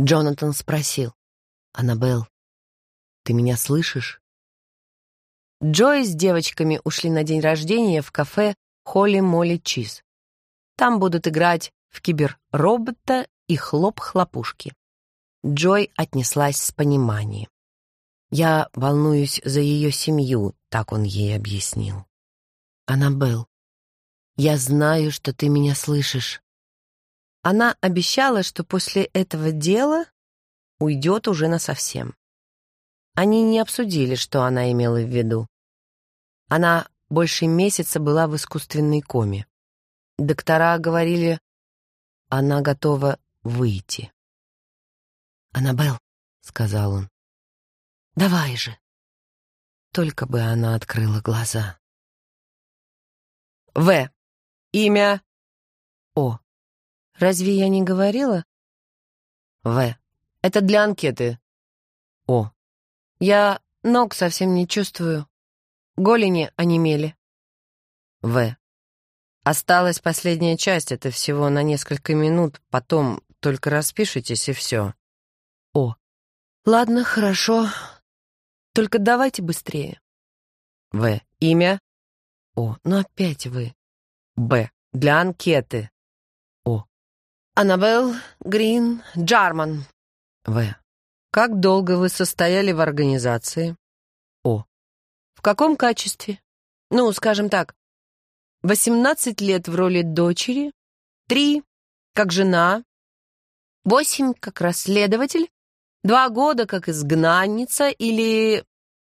Джонатан спросил. «Аннабелл, ты меня слышишь?» Джой с девочками ушли на день рождения в кафе «Холли Молли Чиз». Там будут играть в кибер Робота и хлоп-хлопушки. Джой отнеслась с пониманием. «Я волнуюсь за ее семью», — так он ей объяснил. «Аннабелл, я знаю, что ты меня слышишь. Она обещала, что после этого дела уйдет уже насовсем. Они не обсудили, что она имела в виду. Она больше месяца была в искусственной коме. Доктора говорили, она готова выйти. «Аннабелл», — сказал он, — «давай же». Только бы она открыла глаза. «В. Имя. О. Разве я не говорила? В. Это для анкеты. О. Я ног совсем не чувствую. Голени онемели. В. Осталась последняя часть, это всего на несколько минут, потом только распишитесь и все. О. Ладно, хорошо. Только давайте быстрее. В. Имя? О, ну опять вы. Б. Для анкеты. Аннабелл Грин Джарман. В. Как долго вы состояли в организации? О. В каком качестве? Ну, скажем так, 18 лет в роли дочери, 3 как жена, 8 как расследователь, 2 года как изгнанница или...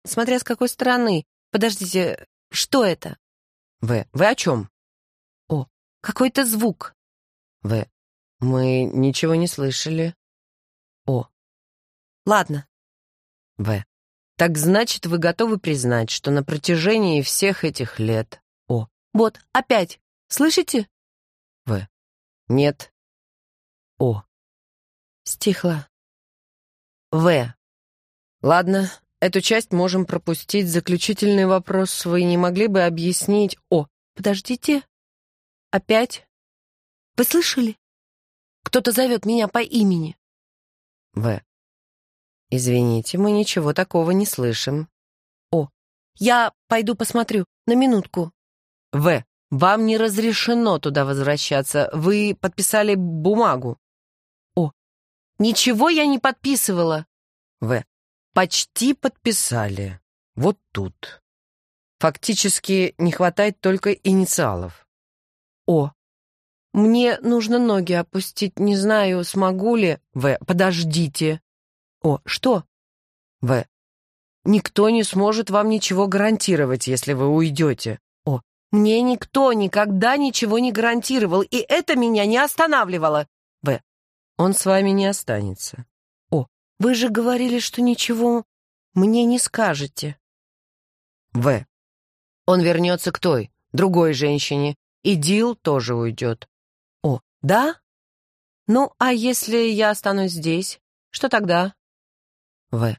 Смотря с какой стороны. Подождите, что это? В. Вы о чем? О. Какой-то звук. В. Мы ничего не слышали. О. Ладно. В. Так значит, вы готовы признать, что на протяжении всех этих лет... О. Вот, опять. Слышите? В. Нет. О. Стихло. В. Ладно, эту часть можем пропустить. Заключительный вопрос. Вы не могли бы объяснить... О. Подождите. Опять. Вы слышали? Кто-то зовет меня по имени. В. Извините, мы ничего такого не слышим. О. Я пойду посмотрю. На минутку. В. Вам не разрешено туда возвращаться. Вы подписали бумагу. О. Ничего я не подписывала. В. Почти подписали. Вот тут. Фактически не хватает только инициалов. О. Мне нужно ноги опустить, не знаю, смогу ли. В. Подождите. О, что? В. Никто не сможет вам ничего гарантировать, если вы уйдете. О, мне никто никогда ничего не гарантировал, и это меня не останавливало. В. Он с вами не останется. О, вы же говорили, что ничего мне не скажете. В. Он вернется к той, другой женщине, и Дил тоже уйдет. Да? Ну, а если я останусь здесь, что тогда? В.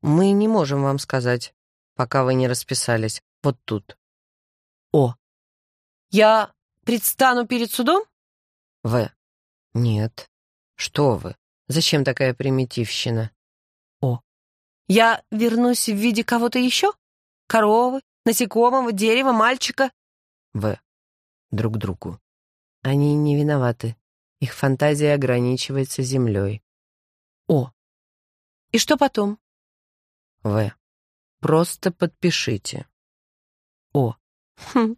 Мы не можем вам сказать, пока вы не расписались, вот тут. О. Я предстану перед судом? В. Нет. Что вы? Зачем такая примитивщина? О. Я вернусь в виде кого-то еще? Коровы, насекомого, дерева, мальчика? В. Друг другу. Они не виноваты. Их фантазия ограничивается землей. О. И что потом? В. Просто подпишите. О. Хм.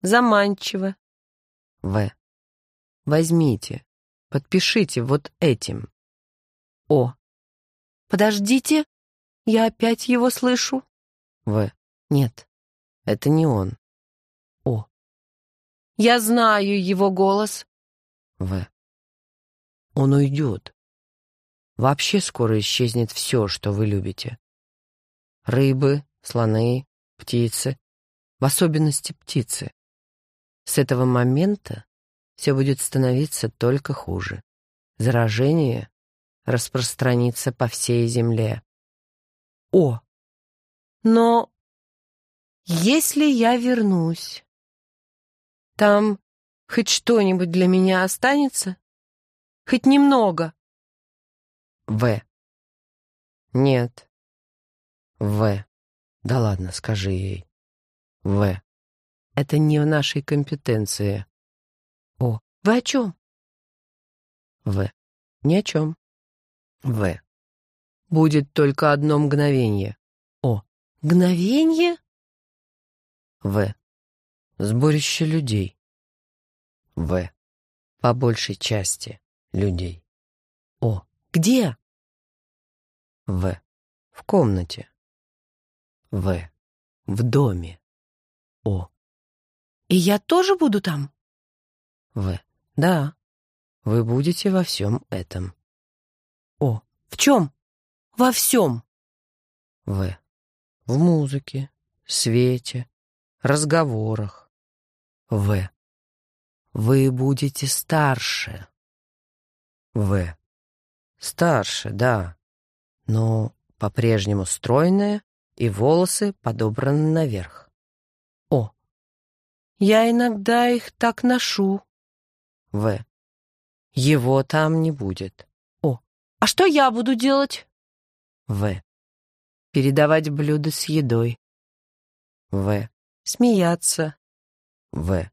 Заманчиво. В. Возьмите. Подпишите вот этим. О. Подождите. Я опять его слышу. В. Нет. Это не он. Я знаю его голос. В. Он уйдет. Вообще скоро исчезнет все, что вы любите. Рыбы, слоны, птицы, в особенности птицы. С этого момента все будет становиться только хуже. Заражение распространится по всей земле. О! Но если я вернусь, там хоть что-нибудь для меня останется? Хоть немного? В. Нет. В. Да ладно, скажи ей. В. Это не в нашей компетенции. О. Вы о чем? В. Ни о чем. В. Будет только одно мгновение. О. Мгновение? В сборище людей. В. По большей части людей. О. Где? В. В комнате. В. В доме. О. И я тоже буду там? В. Да. Вы будете во всем этом. О. В чем? Во всем. В. В музыке, свете, разговорах, в. Вы будете старше. В. Старше, да, но по-прежнему стройная и волосы подобраны наверх. О. Я иногда их так ношу. В. Его там не будет. О. А что я буду делать? В. Передавать блюда с едой. В. Смеяться. В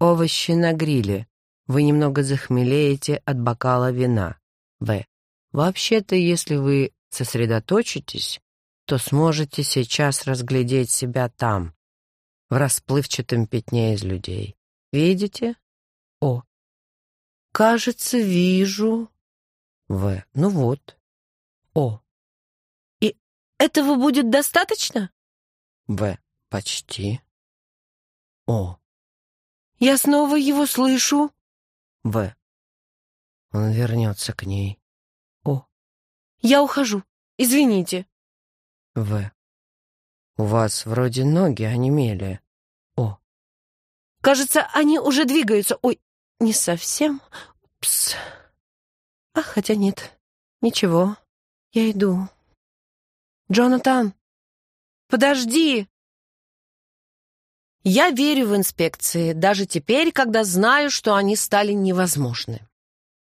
Овощи на гриле. Вы немного захмелеете от бокала вина. В. Вообще-то, если вы сосредоточитесь, то сможете сейчас разглядеть себя там, в расплывчатом пятне из людей. Видите? О. Кажется, вижу. В. Ну вот. О. И этого будет достаточно? В. Почти. О. Я снова его слышу. В. Он вернется к ней. О. Я ухожу. Извините. В. У вас вроде ноги онемели. О. Кажется, они уже двигаются. Ой, не совсем. Пс. А хотя нет. Ничего. Я иду. Джонатан. Подожди. Я верю в инспекции, даже теперь, когда знаю, что они стали невозможны.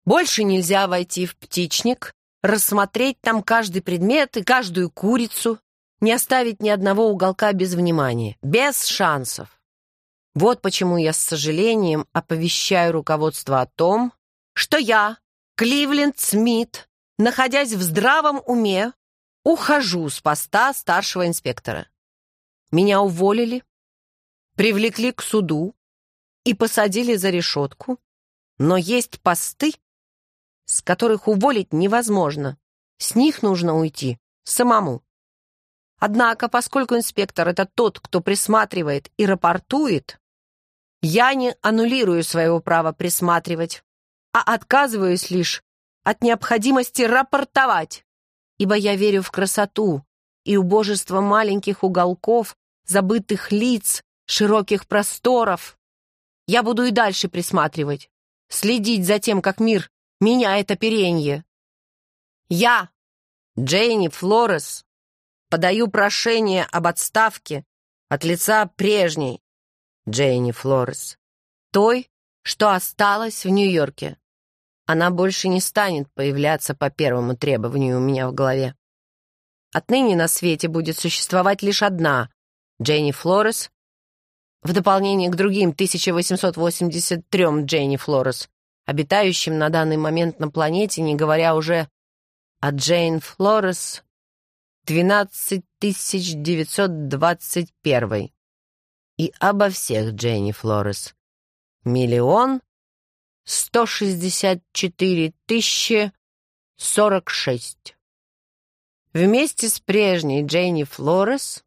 Больше нельзя войти в птичник, рассмотреть там каждый предмет и каждую курицу, не оставить ни одного уголка без внимания, без шансов. Вот почему я с сожалением оповещаю руководство о том, что я, Кливленд Смит, находясь в здравом уме, ухожу с поста старшего инспектора. Меня уволили, привлекли к суду и посадили за решетку, но есть посты, с которых уволить невозможно. С них нужно уйти самому. Однако, поскольку инспектор — это тот, кто присматривает и рапортует, я не аннулирую своего права присматривать, а отказываюсь лишь от необходимости рапортовать, ибо я верю в красоту и убожество маленьких уголков, забытых лиц, широких просторов. Я буду и дальше присматривать, следить за тем, как мир меняет оперенье. Я, Джейни Флорес, подаю прошение об отставке от лица прежней Джейни Флорес, той, что осталась в Нью-Йорке. Она больше не станет появляться по первому требованию у меня в голове. Отныне на свете будет существовать лишь одна Джейни Флорес в дополнение к другим 1883 Дженни Флорес, обитающим на данный момент на планете, не говоря уже о Джейн Флорес 12921 и обо всех Дженни Флорес. Миллион 164 тысячи 46. Вместе с прежней Дженни Флорес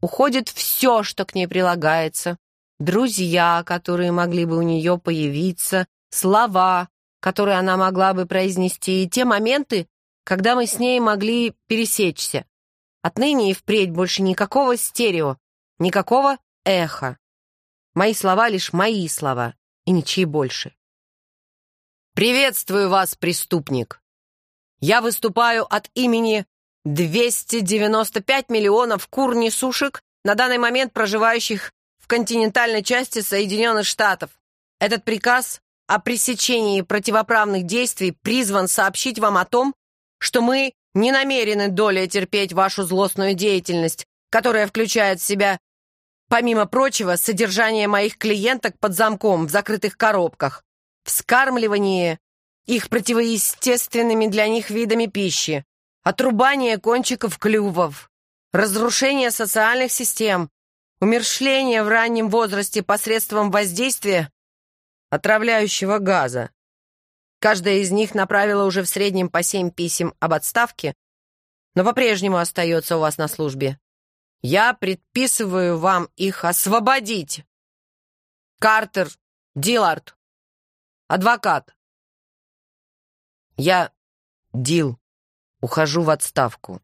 уходит все, что к ней прилагается. Друзья, которые могли бы у нее появиться, слова, которые она могла бы произнести, и те моменты, когда мы с ней могли пересечься. Отныне и впредь больше никакого стерео, никакого эха. Мои слова лишь мои слова, и ничьи больше. «Приветствую вас, преступник! Я выступаю от имени 295 миллионов кур несушек на данный момент проживающих в континентальной части Соединенных Штатов. Этот приказ о пресечении противоправных действий призван сообщить вам о том, что мы не намерены долей терпеть вашу злостную деятельность, которая включает в себя, помимо прочего, содержание моих клиенток под замком в закрытых коробках, вскармливание их противоестественными для них видами пищи, отрубание кончиков клювов, разрушение социальных систем, умершление в раннем возрасте посредством воздействия отравляющего газа. Каждая из них направила уже в среднем по семь писем об отставке, но по-прежнему остается у вас на службе. Я предписываю вам их освободить. Картер Дилард, адвокат. Я Дил Ухожу в отставку.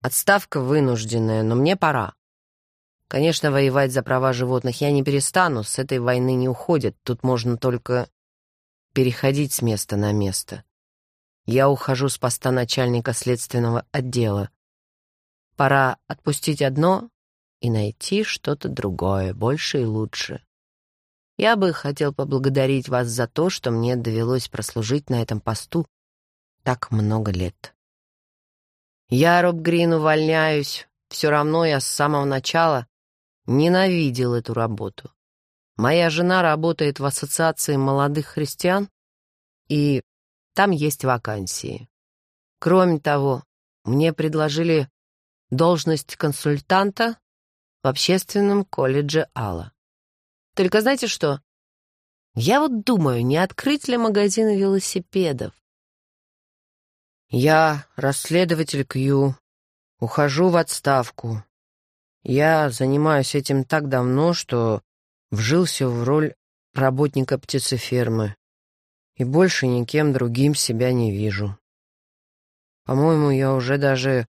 Отставка вынужденная, но мне пора. Конечно, воевать за права животных я не перестану, с этой войны не уходят, тут можно только переходить с места на место. Я ухожу с поста начальника следственного отдела. Пора отпустить одно и найти что-то другое, больше и лучше. Я бы хотел поблагодарить вас за то, что мне довелось прослужить на этом посту так много лет. Я, Роб Грин, увольняюсь. Все равно я с самого начала ненавидел эту работу. Моя жена работает в ассоциации молодых христиан, и там есть вакансии. Кроме того, мне предложили должность консультанта в общественном колледже Алла. Только знаете что? Я вот думаю, не открыть ли магазин велосипедов? Я расследователь Кью. Ухожу в отставку. Я занимаюсь этим так давно, что вжился в роль работника птицефермы и больше никем другим себя не вижу. По-моему, я уже даже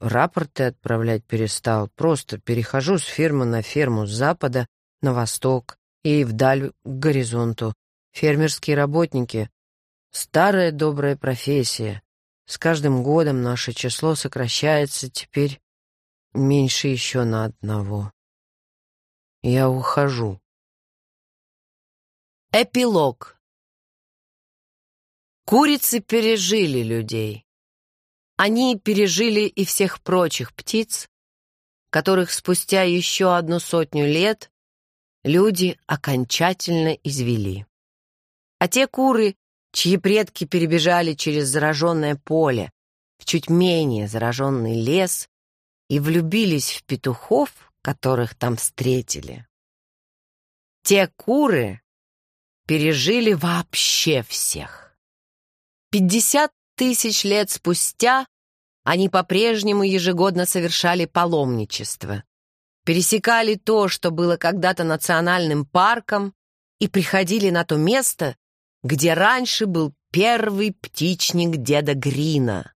рапорты отправлять перестал, просто перехожу с фермы на ферму с запада на восток и вдаль к горизонту. Фермерские работники — старая добрая профессия, с каждым годом наше число сокращается теперь меньше еще на одного. Я ухожу. Эпилог. Курицы пережили людей. Они пережили и всех прочих птиц, которых спустя еще одну сотню лет люди окончательно извели. А те куры, чьи предки перебежали через зараженное поле в чуть менее зараженный лес и влюбились в петухов, которых там встретили. Те куры пережили вообще всех. Пятьдесят тысяч лет спустя они по-прежнему ежегодно совершали паломничество, пересекали то, что было когда-то национальным парком, и приходили на то место, где раньше был первый птичник деда Грина.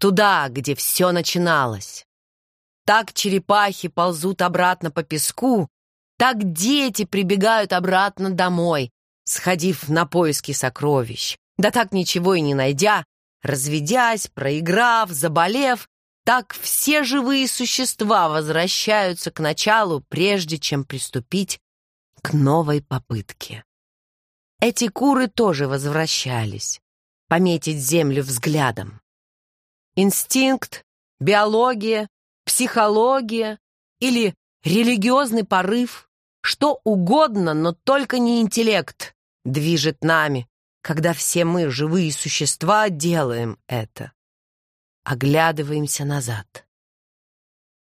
Туда, где все начиналось. Так черепахи ползут обратно по песку, так дети прибегают обратно домой, сходив на поиски сокровищ. Да так ничего и не найдя, разведясь, проиграв, заболев, так все живые существа возвращаются к началу, прежде чем приступить к новой попытке. Эти куры тоже возвращались. Пометить землю взглядом. Инстинкт, биология, психология или религиозный порыв, что угодно, но только не интеллект движет нами, когда все мы, живые существа, делаем это. Оглядываемся назад.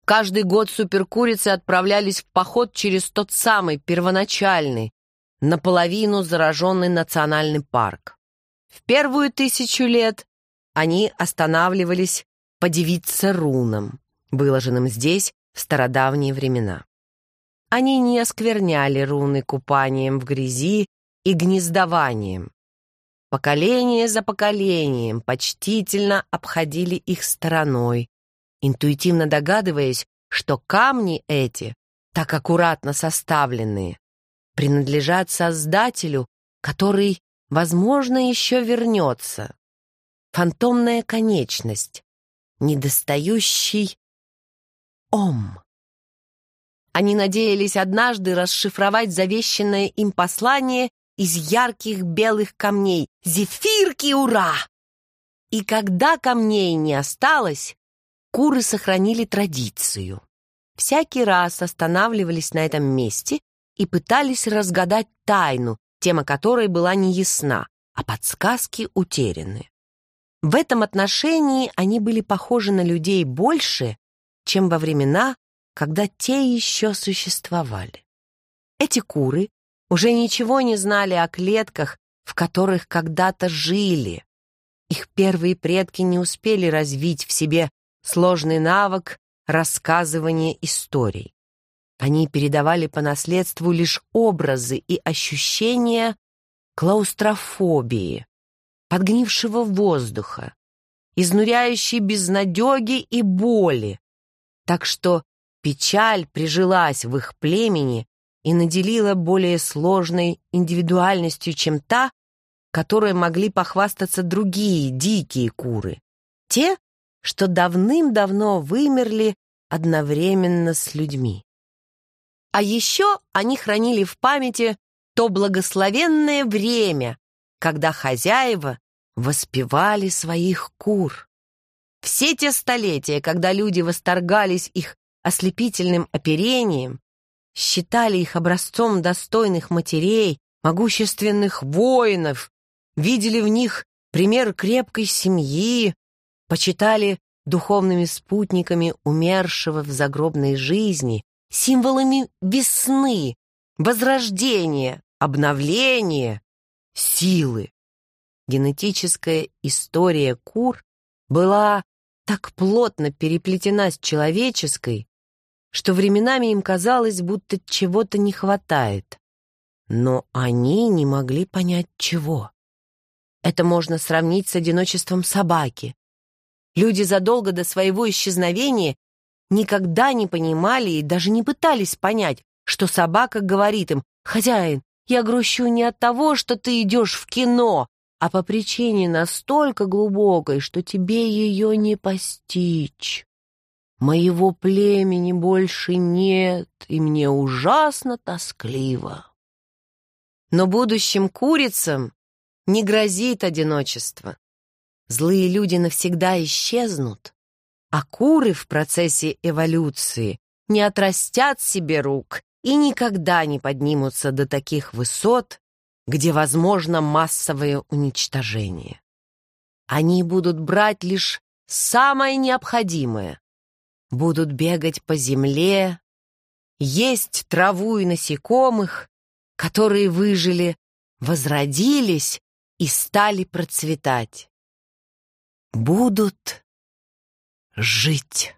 Каждый год суперкурицы отправлялись в поход через тот самый первоначальный, наполовину зараженный национальный парк. В первую тысячу лет они останавливались подивиться рунам, выложенным здесь в стародавние времена. Они не оскверняли руны купанием в грязи и гнездованием. Поколение за поколением почтительно обходили их стороной, интуитивно догадываясь, что камни эти, так аккуратно составленные, принадлежат Создателю, который, возможно, еще вернется. Фантомная конечность, недостающий Ом. Они надеялись однажды расшифровать завещанное им послание из ярких белых камней. Зефирки, ура! И когда камней не осталось, куры сохранили традицию. Всякий раз останавливались на этом месте и пытались разгадать тайну, тема которой была не ясна, а подсказки утеряны. В этом отношении они были похожи на людей больше, чем во времена, когда те еще существовали. Эти куры уже ничего не знали о клетках, в которых когда-то жили. Их первые предки не успели развить в себе сложный навык рассказывания историй. Они передавали по наследству лишь образы и ощущения клаустрофобии, подгнившего воздуха, изнуряющей безнадеги и боли. Так что печаль прижилась в их племени и наделила более сложной индивидуальностью, чем та, которой могли похвастаться другие дикие куры. Те, что давным-давно вымерли одновременно с людьми. А еще они хранили в памяти то благословенное время, когда хозяева воспевали своих кур. Все те столетия, когда люди восторгались их ослепительным оперением, считали их образцом достойных матерей, могущественных воинов, видели в них пример крепкой семьи, почитали духовными спутниками умершего в загробной жизни символами весны, возрождения, обновления, силы. Генетическая история кур была так плотно переплетена с человеческой, что временами им казалось, будто чего-то не хватает. Но они не могли понять, чего. Это можно сравнить с одиночеством собаки. Люди задолго до своего исчезновения никогда не понимали и даже не пытались понять, что собака говорит им «Хозяин, я грущу не от того, что ты идешь в кино, а по причине настолько глубокой, что тебе ее не постичь. Моего племени больше нет, и мне ужасно тоскливо». Но будущим курицам не грозит одиночество. Злые люди навсегда исчезнут, а куры в процессе эволюции не отрастят себе рук и никогда не поднимутся до таких высот, где возможно массовое уничтожение. Они будут брать лишь самое необходимое, будут бегать по земле, есть траву и насекомых, которые выжили, возродились и стали процветать. Будут жить.